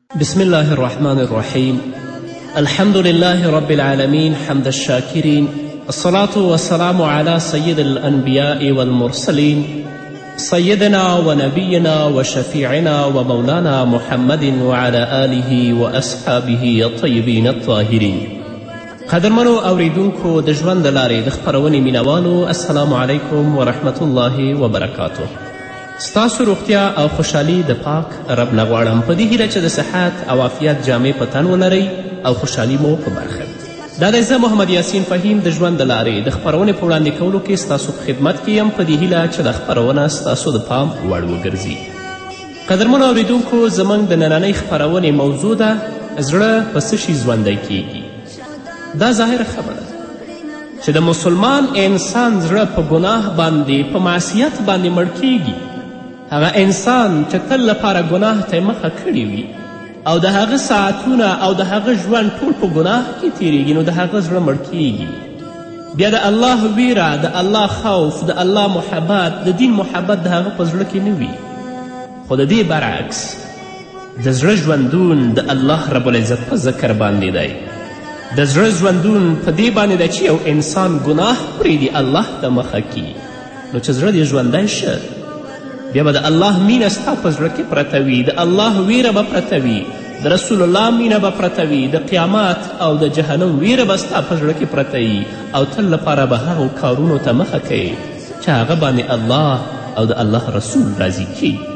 بسم الله الرحمن الرحيم الحمد لله رب العالمين حمد الشاكرين الصلاة والسلام على سيد الأنبياء والمرسلين سيدنا ونبينا وشفيعنا ومولانا محمد وعلى آله وأصحابه الطيبين الطاهرين قدرمنو اوریدونکو د ژوند د لارې د خپرونې مینوالو السلام علیکم ورحمة الله وبرکاتو ستاسو روغتیا او خوشحالي د پاک رب نه غواړم په دې هیله چې د صحت او عافیت جامې په تن ولرئ او خوشحالي مو په برخه وي دا دی زه محمد یاسین فهیم د ژوند د لارې د خپرونې په وړاندې کولو کې ستاسو په خدمت کې یم په دې هیله چې دا خپرونه ستاسو د پام وړ وګرځي قدرمنو اورېدونکو زموږ د نننۍ خپرونې موضوع ده زړه په څه شي ژوندی کیږي دا ظاهره خبره ده چې د مسلمان انسان زړه په ګناه باندې په معصیت باندې مړ کیږي هغه انسان چې تل لپاره ګناه ته مخه کړې وي او د هغه ساعتونه او د هغه ژوند ټول په ګناه کې تیریږي نو د هغه زړه مړ کیږي بیا د الله ویره د الله خوف د الله محبت د دین محبت د هغه په زړه کې نه وي خو د دې برعکس د زړه ژوندون د الله رب العزت په ذکر باندې دی د زړه ژوندون په دې باندې دی چې یو انسان ګناه پرېږدي الله ته مخه کي نو چې زړه دې ژوندی شه بیا به د الله مینه ستا په زړه کې پرته وي د الله ویره به پرته وي د رسول الله مینه به پرته وي د قیامت او د جهنم ویره به ستا په زړه کې پرته وي او تل لپاره به هغو کارونو ته مخه کوې چې هغه باندې الله او د الله رسول راضي کیږي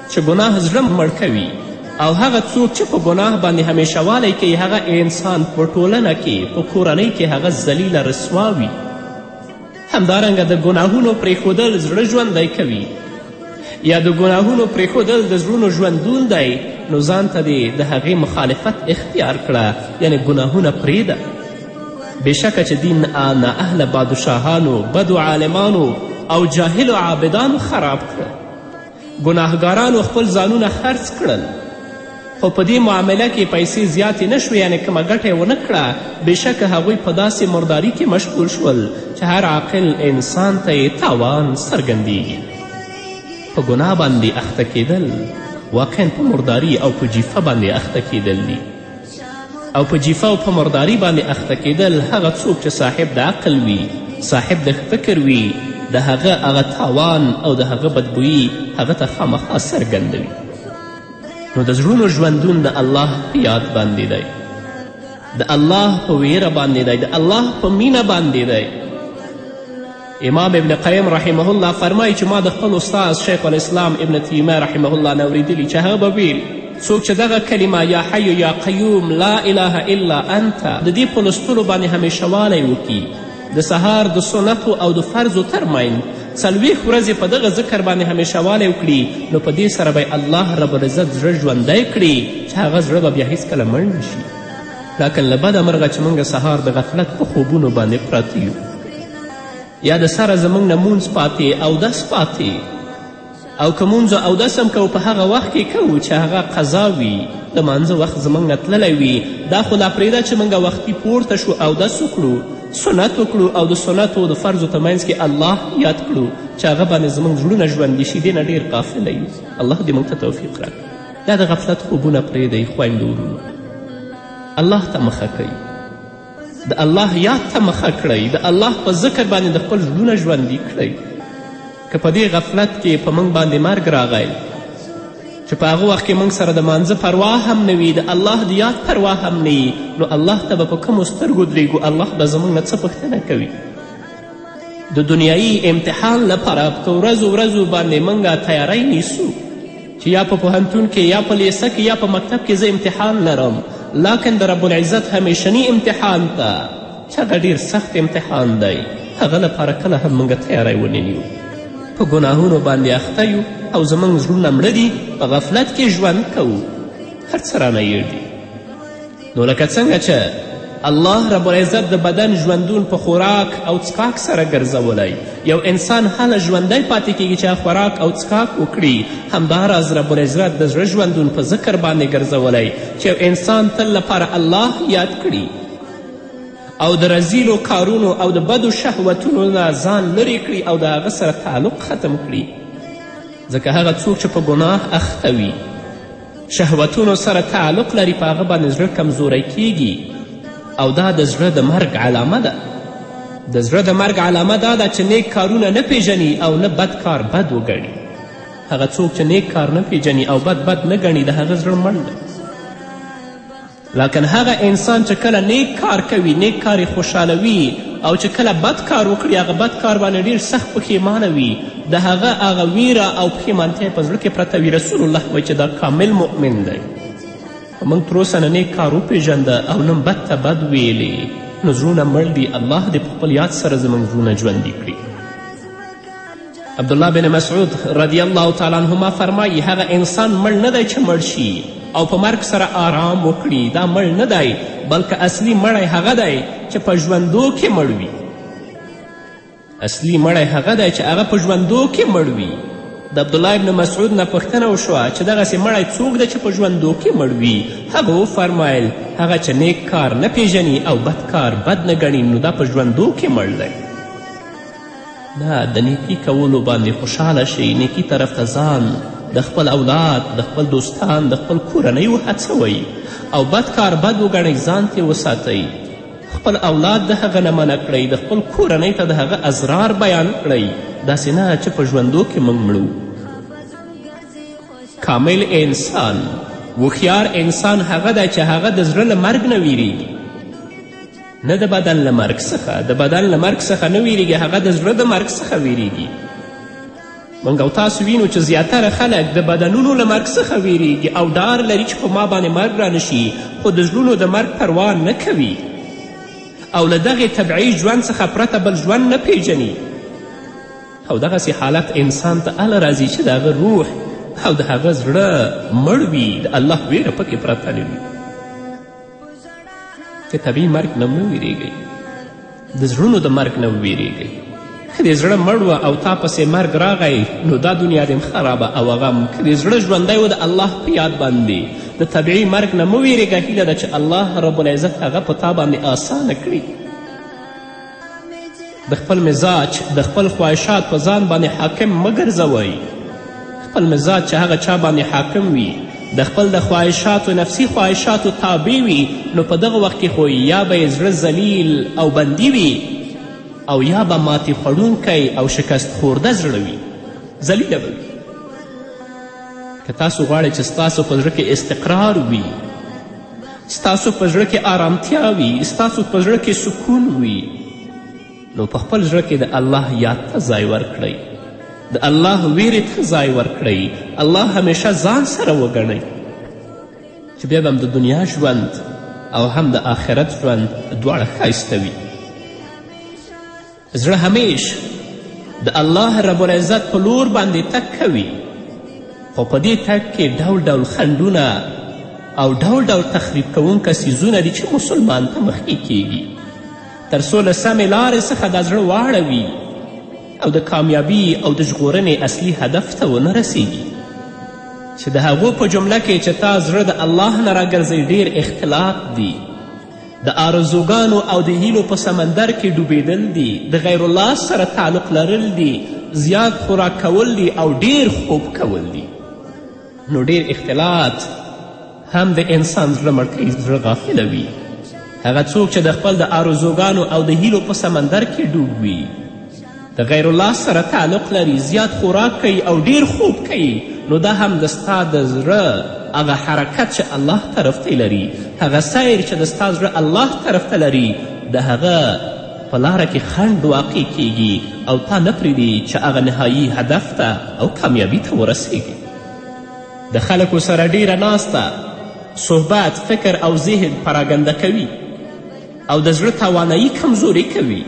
چې ګناه زړه مړ کوي او هغه څوک چې په ګناه باندې همیشه والی کوي هغه انسان په ټولنه کې په کورنۍ کې هغه ذلیله رسوا وي همدارنګه د ګناهونو پرېښودل زړه ژوندی کوي یا د ګناهونو پرېښودل د زړونو ژوندون دی نو ځان ته دې د هغې مخالفت اختیار کړه یعنې ګناهونه پرېږده بېشکه چې دین نااهله بادشاهانو بدو عالمانو او جاهلو عابدانو خراب کړه ګناهګارانو خپل ځانونه خرڅ کړل خو په دې معامله کې پیسې زیاتې نه شوې یعنې کومه ګټه یې ونه کړه بېشکه هغوی په داسې مرداري کې مشغول شول چې هر عاقل انسان ته یې تاوان څرګندیږي په ګناه باندې اخته کیدل واقعا په مرداري او په جیفه باندې اخته کیدل دي او په جیفه او په مرداری باندې اخته کېدل هغه څوک چې صاحب د عقل وي صاحب د فکر وي د هغه هغه تاوان او د هغه بدبویي هغه ته خامخا څرګندوي نو د زړونو ژوندون د الله په یاد باندې دی د الله په ویره باندې دی د الله په مینه باندې دی امام ابن قیم رحمه الله فرمایي چې ما د خپل استاد شیخ الاسلام ابن تیمه رحمه الله نه اورېدلي چې هغه به ویل څوک چې دغه کلمه یا حی یا قیوم لا اله الا انت د دې په لوستلو باندې همیشهوالی وکړي د سهار د سنتو او د فرضو ترمنځ څلوېښت ورځې په دغه ذکر باندې همیشهوالی وکړي نو په دې سره به الله رب العزت زړه ژوندی کړي چې هغه زړه به بیا هیڅکله مړ نه شي لاکن له بده مرغه چې موږ سهار د غفلت په خوبونو باندې پراته یو یا د سره زموږ نه مونځ پاتې اودس پاتې او که مونځ او اودس هم کوو په هغه وخت کې کوو چې هغه قضا وي د مانځه وخت زموږ نه تللی وي دا خو لا پرېږده چې موږ وختي پورته شو اودس وکړو سنت وکړو او د سنتو د فرضو په منځ کې الله یاد کړو چې هغه باندې زموږ زړونه ژوندي شي دې نه ډېر قافله یو الله دې موږ ته توفیق راکړي دا د غفلت خوبونه پرېږدئ خویندو ورونو الله ته مخه کوي د الله یاد ته مخه کړئ د الله په ذکر باندې د خپل زړونه ژوندي کړئ که په دې غفلت کې په موږ باندې مرګ راغی چې په هغه وخت کې موږ سره د مانځه پروا هم نه وي د الله د یاد پروا هم نه وي نو الله ته به په کومو سترګو درېږو الله به زموږ نه څه پوښتنه کوي د دنیایي امتحان لپاره په ورځو ورځو باندې موږ تیاری نیسو چې یا په پوهنتون کې یا په لیسه کې یا په مکتب کې زه امتحان لرم لاکن د رب العزت همیشني امتحان ته چې هغه ډیر سخت امتحان دی هغه لپاره کله هم موږ تیاری ونه نیو په ګناهونو باندې اخته یو او زموږ زړونه مړه دي په غفلت کې ژوند کوو هر څه رانه یې دي نو لکه څنګه چې الله رب العزت د بدن ژوندون په خوراک او څښاک سره ګرځولی یو انسان هله ژوندی پاتې کیږي چې خوراک او څښاک وکړي همداراز رب العزت د زړه ژوندون په ذکر باندې ګرځولی چې یو انسان تل لپاره الله یاد کړي او د رزیلو کارونو او د بدو شهوتونو نه ځان لرې کړي او د هغه سره تعلق ختم کړي ځکه هغه څوک چې په ګناه اخته وي شهوتونو سره تعلق لري په هغه باندې زړه کمزوری کیږي او دا د زړه د مرګ علامه ده د زړه د مرګ علامه دا ده چې نیک کارونه نه پیژني او نه بد کار بد وګڼي هغه څوک چې نیک کار نه پیژني او بد بد نه ګڼي د هغه زړه مړ ده لکن هغه انسان چې کله نیک کار کوي نیک کار یې خوشحالوي او چې کله بد کار وکړي هغه بد کار باندې ډېر سخت پښیمانه وي د هغه هغه ویره او پښیمانتیا په زړه کې پرته وي رسول الله وایي چې دا کامل مؤمن دی موږ تر اوسه نه نیک کار وپېژنده او نن بد ته بد ویلې نو زړونه مړ دي الله دې په خپل یاد سره زموږ زړونه ژوندي کړي عبدالله بن مسعود رضی الله تعالی عنهما فرمایي هغه انسان مړ نه دی چې مړ شي او په مرګ سره آرام وکړي دا مړ نه دی بلکې اصلي مړی هغه دی چې په ژوندو کې مړ وي اصلي مړی هغه دی چې هغه په ژوندو کې مړ وي د عبدالله ابن مسعود نه پوښتنه وشوه چې دغسې مړی څوک دی چې په ژوندو کې مړ وي هغه وفرمایل هغه چې نیک کار نه پیژني او بد کار بد نه ګڼي نو دا په ژوندو کې مړ دی نه د نیکی کولو باندې خوشحاله شئ نیکی طرف ته ځان د خپل اولاد د خپل دوستان د خپل کورنۍ وهڅوئ او بد کار بد وګڼئ ځان ترې وساتئ خپل اولاد د هغه نه منع کړئ د خپل کورنۍ ته د هغه ازرار بیان کړئ داسې نه چې په ژوندو کې موږ مړو کامل انسان وخیار انسان هغه دی چې هغه د زړه له مرګ نه ویریږي نه د بدن له مرګ څخه د بدن له مرګ څخه نه ویریږي هغه د زړه د مرګ څخه ویریږي موږ او تاسو وینو چې زیاتره خلک د بدنونو له مرګ څخه ویریږي او ډار لري چې په ما باندې مرګ رانشي خو د زړونو د مرګ پروا نه کوي او له دغې طبعي ژوند څخه پرته بل ژوند نه پیژني او دغسې حالت انسان ته اله راځي چې د هغه روح او د هغه زړه مړ وي د الله ویره پکې پرته نه وي که طبیعي مرګ نه هم نه ویرېږئ د زړونو د مرګ نه وویرېږئ که د زړه مړ وه او تا پسې مرګ راغی نو دا دنیا دې خرابه او هغه که د زړه ژوندی و د الله په یاد باندې د طبیعي مرګ نه مه ویرېږه هیله ده چې الله رب العزت هغه په تا باندې آسانه کړي د خپل مزاج د خپل خواهشات په ځان باندې حاکم مه ګرځوئ خپل مزاج چې هغه چا باندې حاکم وي د خپل د خواهشاتو نفسي خواهشاتو تابع وي نو په دغه وخت کې خو یا به یې زړه ذلیل او بندي وي او یا به ماتې خوړونکی او شکست خورده زړه وي ذلیله به وي که تاسو غواړئ چې ستاسو په زړه کې استقرار وي ستاسو په زړه کې آرامتیا وي ستاسو په زړه کې سکون وي نو په خپل زړه کې د الله یاد ته ځای ورکړئ د الله ویرې ته ځای ورکړئ الله همیشه ځان سره وګڼئ چې بیا به هم د دنیا ژوند او هم د آخرت ژوند دواړه ښایسته وي زړه همیش د الله رب العزت په لور باندې تک کوي خو په دې تک کې ډول ډول خنډونه او ډول ډول تخریب کوونکه څیزونه دي چې مسلمان ته مخکې کیږي تر څو له سمې لارې څخه دا زړه واړوي او د کامیابی او د ژغورنې اصلي هدف ته ونه رسیږي چې د هغو په جمله کې چې تا زړه د الله نه راګرځئ ډیر اختلاط دي د آرزوګانو او د هیلو په سمندر کې ډوبېدل دي د غیرالله سره تعلق لرل دي زیات خوراک کول دي او ډیر خوب کول دي نو ډیر اختلاط هم د انسان زړه مړ کوي زړه غافلوي هغه څوک چې د خپل د آرزوګانو او د هیلو په سمندر کې ډوب وي د غیرالله سره تعلق لري زیات خوراک کوي او ډیر خوب کوي نو دا هم د ستا د زړه هغه حرکت چې الله طرف ته لري هغه سیر چې د ستا زړه الله طرف ته لري د هغه په لاره کې خنډ واقع کیږي او تا نه پرېږدي چې هغه نهایی هدف ته او کامیابی ته ورسیږي د خلکو سره ډیره ناسته صحبت فکر او ذهن پراګنده کوي او د زړه توانایی کمزورې کوي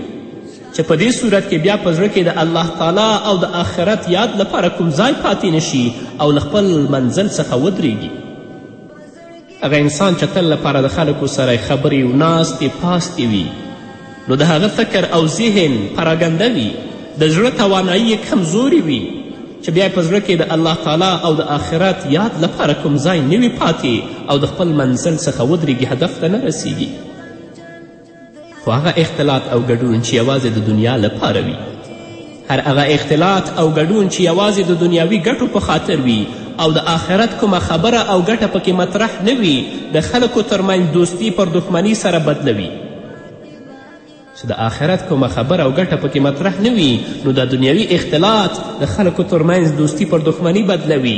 چې په دې صورت کې بیا په زړه کې د الله تعالی او د آخرت یاد لپاره کوم ځای پاتې نشي او له خپل منزل څخه ودرېږي هغه انسان چې تل لپاره د خلکو سره خبرې و ناستې پاستې وي نو د هغه فکر او ذهن پراګنده وي د زړه توانایی یې کمزوري وي چې بیا په زړه کې د الله تعالی او د آخرت یاد لپاره کوم ځای نه وي پاتې او د خپل منزل څخه ودرېږي هدف ته نه رسیږي خو هغه اختلاط او ګډون چې یوازې د دنیا لپاره وي هر هغه اختلاط او ګډون چې یوازې د دنیاوي ګټو په خاطر وي او د آخرت کومه خبره او ګټه پکې مطرح نه وي د خلکو ترمنځ دوستي پر دښمني سره بدلوي چې د آخرت کومه خبره او ګټه پکې مطرح نه وي نو دا دنیوي اختلاط د خلکو ترمنځ دوستي پر دښمني بدلوي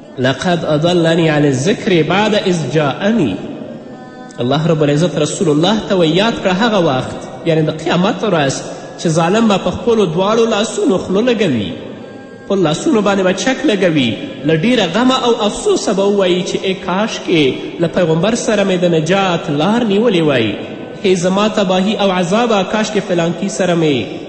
لقد اضلني عن الذکر بعد اذ جاءني الله رب العزت رسول الله ته وایي یاد کړه هغه وخت یعنې د قیامت ورځ چې ظالم به په خپلو دواړو لاسونو خلو لګوي خپل لاسونو باندې به چک لګوي له ډیره غمه او افسوسه به ووایي چې ای کاشکې له پیغمبر سره مې د نجات لار نیولې وای هی زما تباهي او عذابه کاشکې فلانکي سره مې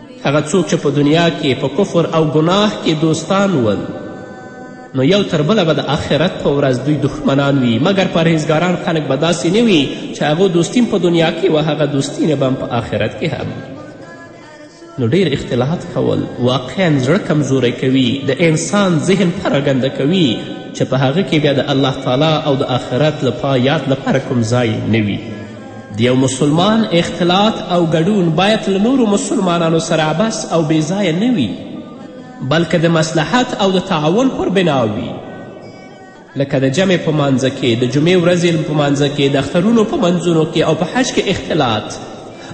هغه څوک چې په دنیا کې په کفر او ګناه کې دوستان ول نو یو تر بله به د آخرت په ورځ دوی دښمنان وي مګر پرهیزګاران خلک به داسې نه وي چې هغه دوستیم په دنیا کې و هغه دوستینه به هم په آخرت کې هم نو ډیر اختلاط کول واقعا زړه کمزوری کوي د انسان ذهن پراګنده کوي چې په هغه کې بیا د الله تعالی او د آخرت لپاره یاد لپاره کوم ځای نه وي د یو مسلمان اختلاط او ګډون باید له نورو مسلمانانو سره عبس او بېځایه نه وي بلکې د مصلحت او د تعاون پر بنا وي لکه د جمع په مانځه کې د جمعې ورځې په مانځه کې د اخترونو په منځونو کې او په حج کې اختلاط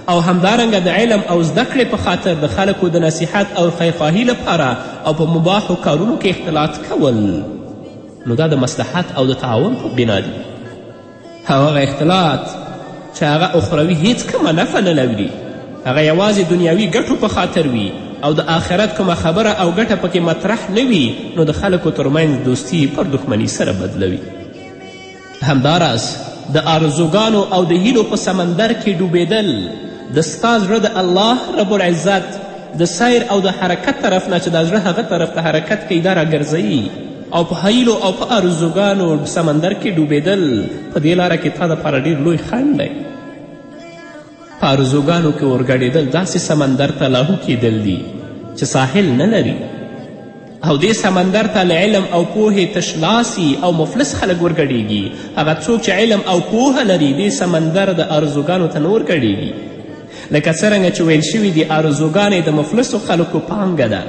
او همدارنګه د علم او زده کړې په خاطر د خلکو د نصیحت او خیرخواهي لپاره او په مباحو کارونو کې اختلاط کول نو دا د مصلحت او د تعاون په بنا دي او هغه اختلاط چې هغه اخروي هیڅ کومه نفع نه لري هغه یوازې دنیاوي ګټو په خاطر وي او د آخرت کومه خبره او ګټه پکې مطرح نه وي نو د خلکو ترمنځ دوستي پر دښمني سره بدلوي همداراز د آرزوګانو او د هیلو په سمندر کې ډوبېدل د ستا زړه د الله رب العزت د سیر او د حرکت طرف نه چې دا زړه هغه طرف ته حرکت کوي دا راګرځوي او په هیلو او په ارزوګانو سمندر کې ډوبېدل په دې لاره کې تا دپاره ډېر لوی خنډ دی په ارزوګانو کې اورګډېدل داسې سمندر ته لاهو کېدل دي چې ساحل نه لري او دې سمندر ته له علم او پوهې تشلاسی او مفلس خلک ورګډیږي هغه څوک چې علم او پوهه لري دې سمندر د ارزوګانو ته نه ورګډیږي لکه څرنګه چې ویل شوي دي ارزوګانې د مفلسو خلکو پانګه ده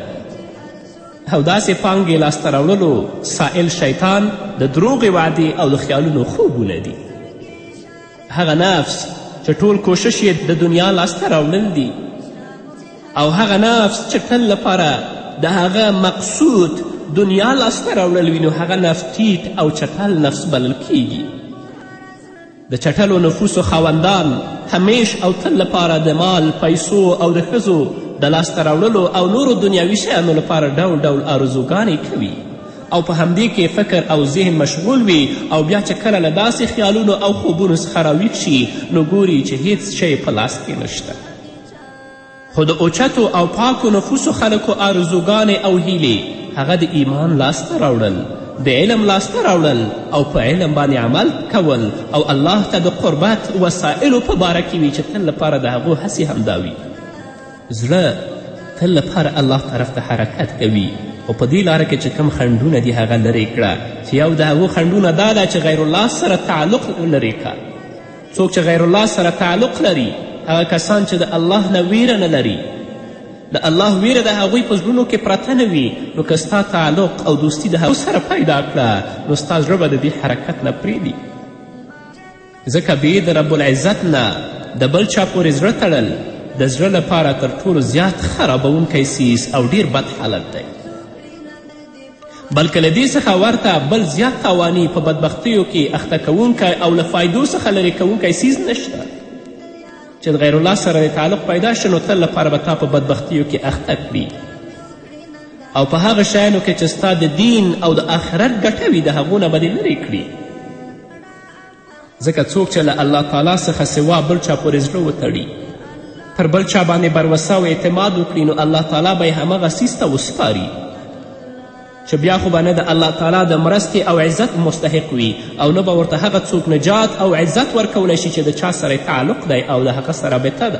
او داسې پانګې لاسته راوړلو سائل شیطان د دروغې وعدې او د خیالونو خوبونه دي هغه نفس چې ټول کوشش یې د دنیا لاسته راوړل دي او هغه نفس چې تل لپاره د هغه مقصود دنیا لاسته راوړل وي نو هغه نفس ټیټ او چټل نفس بلل کیږي د چټلو نفوسو خاوندان همیش او تل لپاره د مال پیسو او د ښځو د لاسته راوړلو او نورو دنیاوي شیانو لپاره ډول ډول آرزوګانې کوي او په همدې کې فکر او ذهن مشغول وي او بیا چې کله له داسې خیالونو او خوبونو څخه راویښ شي نو ګوري چې هیڅ شی په لاس کې نشته خو د اوچتو او پاکو نفوسو خلکو آرزوګانې او هیلې هغه د ایمان لاسته راوړل د علم لاسته راوړل او په علم باندې عمل کول او الله ته د قربت وسایلو په باره کې وي چې تل لپاره د هغو هڅې همدا وي زړه تل لپاره الله طرف ته حرکت کوي او په دې لاره کې چې کم خنډونه دي هغه لرې کړه چې یو د هغو خنډونه دا ده چې غیر الله سره تعلق لرې کړه څوک چې غیر الله سره تعلق لري هغه کسان چې د الله نه ویره نه لري د الله ویره د هغوی په زړونو کې پرته نه وي نو که ستا تعلق او دوستی د هغو سره پیدا کړه نو ستا زړه به د دې حرکت نه پرېږدي ځکه بې د رب العزت نه د بل چا پورې زړه تړل د زړه لپاره تر ټولو زیات خرابوونکی سیس او ډیر بد حالت دی بلکه له دې څخه ورته بل زیات تاواني په بدبختیو کې اخته کوونکی او له فایدو څخه لرې کوونکی څیز نشته چې د غیر الله سره د تعلق پیدا شي نو تل لپاره به تا په بدبختیو کې اخته کړي او په هغه شیانو کې چې ستا د دین او د آخرت ګټه وي د هغو نه به دې لرې کړي ځکه څوک چې له الله تعالی څخه سوا بل چا پورې زړه وتړي پر بل چا باندې بروسه او اعتماد وکړي نو الله تعالی به یې همغه څیز ته وسپاري چې بیا خو به نه د الله تعالی د مرستې او عزت مستحق وي او نه به ورته هغه څوک نجات او عزت ورکولی شي چې د چا سره تعلق دی او د هغه سره بته ده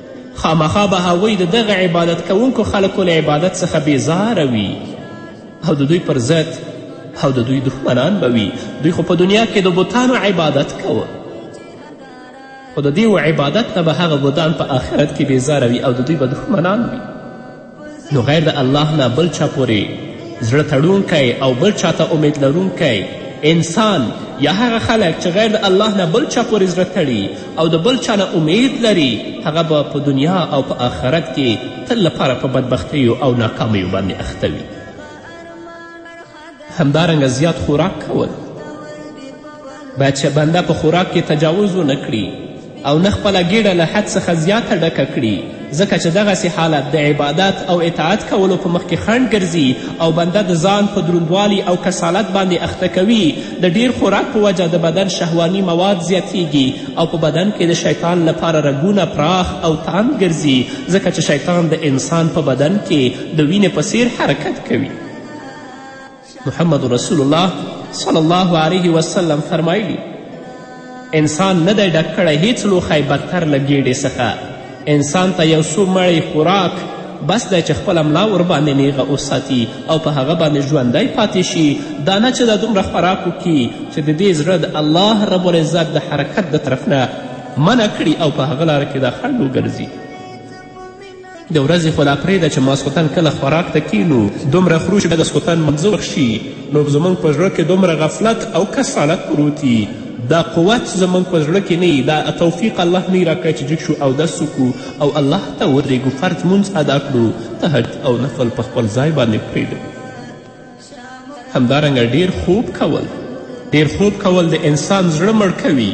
خامخا به هغوی د دغه عبادت کوونکو خلکو له عبادت څخه بیزاره وي او د دوی پر ضد او د دوی دښمنان به وي دوی خو په دنیا کې د بتانو عبادت کوه خو د دیو عبادت نه به هغه بتان په آخرت کې بیزاره وي او د دوی به دښمنان وي نو غیر د الله نه بل چا پورې زړه تړونکی او بل چاته امید لرونکی انسان یا هغه خلک چې غیر د الله نه بل چا پورې زړه تړي او د بل چا نه امید لري هغه به په دنیا او په آخرت کې تل لپاره په بدبختیو او ناکامیو باندې اخته وي همدارنګه زیات خوراک کول باید چې بنده په خوراک کې تجاوز ونه کړي او نه خپله ګیډه له حد څخه زیاته ډکه کړي ځکه چې دغسې حالت د عبادت او اطاعت کولو په مخ کې خنډ ګرځي او بنده د ځان په دروندوالي او کسالت باندې اخته کوي د ډیر خوراک په وجه د بدن شهواني مواد زیاتیږي او په بدن کې د شیطان لپاره رګونه پراخ او تاند ګرځي ځکه چې شیطان د انسان په بدن کې د وینې په څیر حرکت کوي محمد رسول الله صلی الله علیه وسلم فرمایلی انسان نه دی ډک کړی هیڅ لوښی بدتر له ګیډې څخه انسان ته یو څو مړی خوراک بس دی چې خپله ملا ورباندې نیغه وساتي او په هغه باندې ژوندی پاتې شي دا نه چې دا دومره خوراک وکړي چې د دې زړه د الله رب العزت د حرکت د طرف نه منع کړي او په هغه لاره کې دا خنډ وګرځي د ورځې خو لا پرېږده چې ماسخوتن کله خوراک ته کینو دومره خورو چې بیا د سخوتن منځه وخشي نو زموږ په زړه کې دومره غفلت او کسالت پروت دي دا قوت زموږ په زړه کې نه دا توفیق الله نه راکړی چې جګ شو اودس وکړو او الله ته ودرېږو فرض مونځ ادا کړو تهجد او نفل په خپل ځای باندې پرېږدو همدارنګه ډیر خوب کول ډیر خوب کول د انسان زړه مړ کوي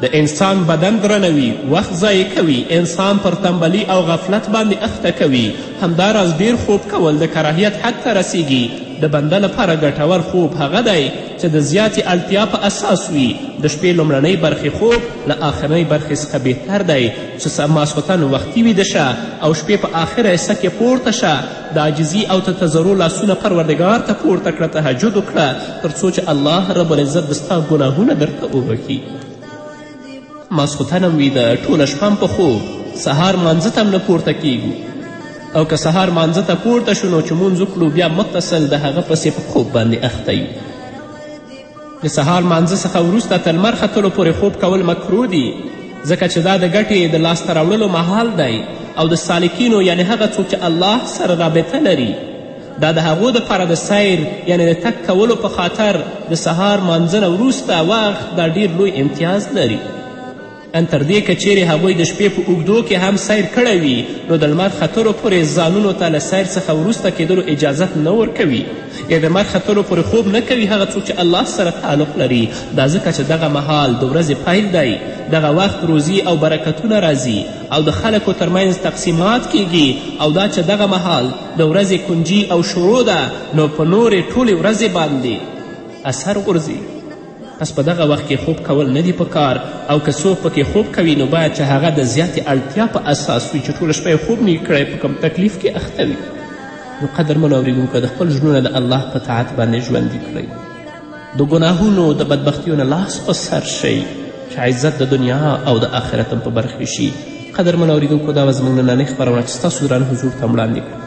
د انسان بدن درنوي وخت ضایع کوي انسان پر تنبلی او غفلت باندې اخته کوي همداراز ډیر خوب کول د کراهیت حد ته رسیږي د بنده لپاره ګټور خوب هغه دی چې د زیاتې اړتیا په اساس وي د شپې لومړنۍ برخې خوب له آخرنۍ برخې څخه بهتر دی چې ماسخوتن وختي ویده شه او شپې په آخره حصه کې پورته شه د عاجزي او ته تضرع لاسونه پروردګار ته پورته کړه تهجد وکړه تر څو چې الله رب العزت د ستا ګناهونه درته وبخي ماسخوتن هم ویده ټوله شپه هم په خوب سهار مانځه ته هم نه پورته کیږو او که سهار مانځه ته پورته شو نو چې مونځ وکړو بیا متصل د هغه پسې په خوب باندې اخته د سهار مانځه څخه وروسته تر لمر ختلو پورې خوب کول مکرو دي ځکه چې دا د ګټې د لاسته راوړلو مهال دی او د سالکینو یعنې هغه څوک چې الله سره رابطه لري دا د هغو دپاره د سیر یعنې د تک کولو په خاطر د سهار مانځنه وروسته وخت دا ډیر لوی امتیاز لري ان تر دې که چیرې هغوی د شپې په اوږدو کې هم سیر کړی وي نو د لمر ختلو پورې ځانونو ته له سیر څخه وروسته کېدلو اجازت نه ورکوي یا د لمر ختلو پورې خوب نه کوي هغه څوک چې الله سره تعلق لري دا ځکه چې دغه مهال د ورځې پیل دی دغه وخت روزي او برکتونه راځي او د خلکو ترمنځ تقسیمات کیږي او دا چې دغه مهال د ورځې کنجي او شروع ده نو په نورې ټولې ورځې باندې اثر غورځي پس په دغه وخت کې خوب کول نه دي په کار او که څوک پکې خوب کوي نو باید چې هغه د زیاتې اړتیا په اساس وي چې ټوله شپه یې خوب نه کړی په کوم تکلیف کې اخته وي نو قدرمنو اورېدونکو د خپل ژوند د الله په طاعت باندې ژوندي کړئ د ګناهونو د بدبختیو نه لاس په سر شئ چې عزت د دنیا او د آخرت هم په برخې شي قدرمنو اورېدونکو دا به زموږ نننۍ خپرونه چې ستاسو درانه حضور ته وړاندې کړو